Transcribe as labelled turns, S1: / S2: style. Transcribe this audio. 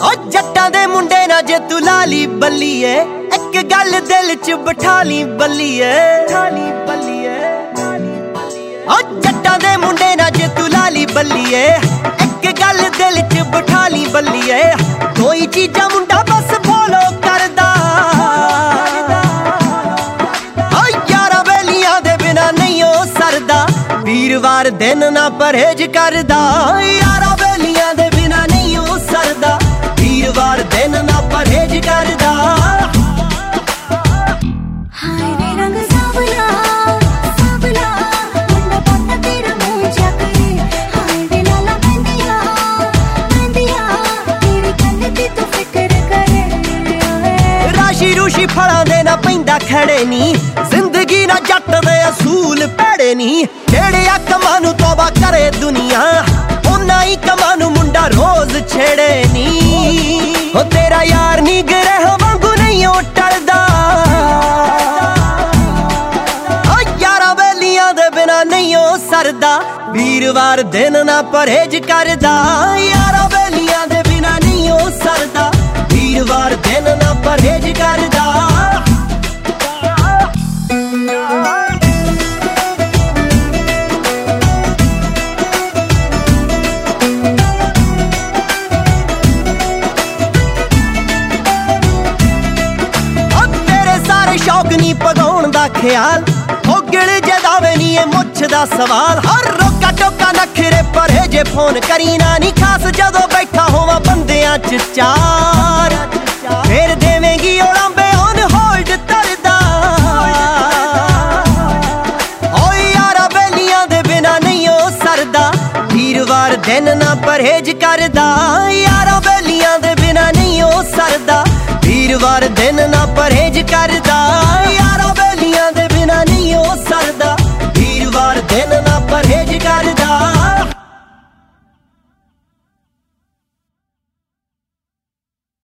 S1: ਓ ਜੱਟਾਂ ਦੇ ਮੁੰਡੇ ਨਾ ਜੇ ਤੂੰ ਲਾਲੀ ਬੱਲੀਏ, ਇੱਕ ਗੱਲ ਦਿਲ 'ਚ ਬਿਠਾ ਲਈ ਬੱਲੀਏ। ਠਾਲੀ ਬੱਲੀਏ ਓ ਜੱਟਾਂ ਦੇ ਮੁੰਡੇ ਨਾ ਜੇ ਤੂੰ ਲਾਲੀ ਬੱਲੀਏ, ਇੱਕ ਗੱਲ ਦਿਲ 'ਚ ਬਿਠਾ ਲਈ ਬੱਲੀਏ। ਕੋਈ ਚੀਜ਼ਾਂ ਮੁੰਡਾ ਬਸ ਫੋਲੋ ਕਰਦਾ। ਓ ਯਾਰਾ ਵੇਲੀਆਂ ਦੇ ਬਿਨਾ ਨਹੀਂ ਉਹ ਸਰਦਾ। ਵੀਰਵਾਰ ਦਿਨ ਨਾ ਪਰਹੇਜ ਕਰਦਾ। ਯਾਰਾ ਵੇਲੀਆਂ ਦੇ ਰਾਸ਼ੀ ਰੂਸ਼ੀ ਫਲਾਂ ਦੇ ਨਾ ਪੈਂਦਾ ਖੜੇ ਨਹੀਂ ਜ਼ਿੰਦਗੀ ਨਾ ਜੱਟ ਦੇ ਅਸੂਲ ਭੜੇ ਨਹੀਂ ਜਿਹੜੇ ਆ ਕਮਾਂ ਨੂੰ ਤੋਬਾ ਕਰੇ ਦੁਨੀਆ, ਉਹਨਾਂ ਹੀ ਕਮਾਂ ਨੂੰ ਮੁੰਡਾ ਰੋਜ਼ ਛੇੜੇ ਨਹੀਂ ਹੋ ਤੇਰਾ ਯਾਰ ਨਹੀਂ ਗਰਹ ਵਾਂਗੂ ਨਹੀਂ ਉਹ ਟਲਦਾ। ਓ ਯਾਰਾ ਵੇਲੀਆਂ ਦੇ ਬਿਨਾ ਨਹੀਂ ਉਹ ਸਰਦਾ। ਵੀਰਵਾਰ ਦਿਨ ਨਾ ਪਰਹੇਜ ਕਰਦਾ। ਯਾਰਾ ਤੇਰੇ ਸਾਰੇ ਸ਼ੌਕ ਨਹੀਂ ਪਗਾਉਣ ਦਾ ਖਿਆਲ। ਹੋ ਗਿਲ ਜਦਾਵੇ ਨਹੀਂ, ਇਹ ਮੁੱਛ ਦਾ ਸਵਾਲ। ਹਰ ਰੋਕਾ ਟੋਕਾ ਨਖਰੇ ਪਰੇ ਜੇ ਫੋਨ ਕਰੀ ਨਾ। ਨਹੀਂ ਖਾਸ ਜਦੋਂ ਬੈਠਾ ਹੋਵਾਂ ਬੰਦਿਆਂ ਚ ਚਾਰ। ਫੇਰ ਦੇਵੇਂਗੀ ਔਲਾਂਬੇ ਔਨ ਹੋਲਡ ਤਰਦਾ। ਓਏ ਯਾਰਾ ਬੇਲੀਆਂ ਦੇ ਬਿਨਾ ਨਹੀਂ ਉਹ ਸਰਦਾ। ਵੀਰਵਾਰ ਦਿਨ ਨਾ ਪਰਹੇਜ ਕਰਦਾ। ਯਾਰਾ ਬੇਲੀਆਂ ਦੇ ਬਿਨਾ ਨਹੀਂ ਉਹ ਸਰਦਾ। ਵੀਰਵਾਰ ਦਿਨ ਨਾ ਪਰਹੇਜ ਕਰਦਾ।